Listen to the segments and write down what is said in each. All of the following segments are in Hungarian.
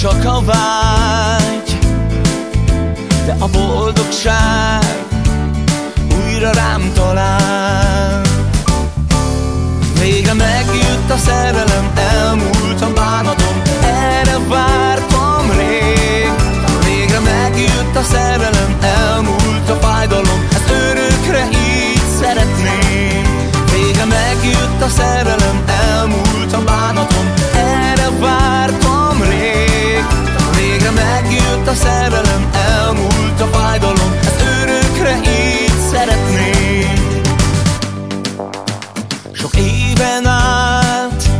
csak a vágy De a boldogság újra rám talál. Végre megjött a szerelem, elmúlt a bánatom Erre vártam rég. Végre megjött a szerelem, elmúlt a fájdalom Ezt örökre így szeretném. Végre megjött a szerelem, Éven át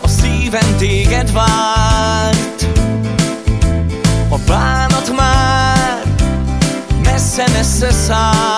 a szívem téged várt. A bánat már messze-messze száll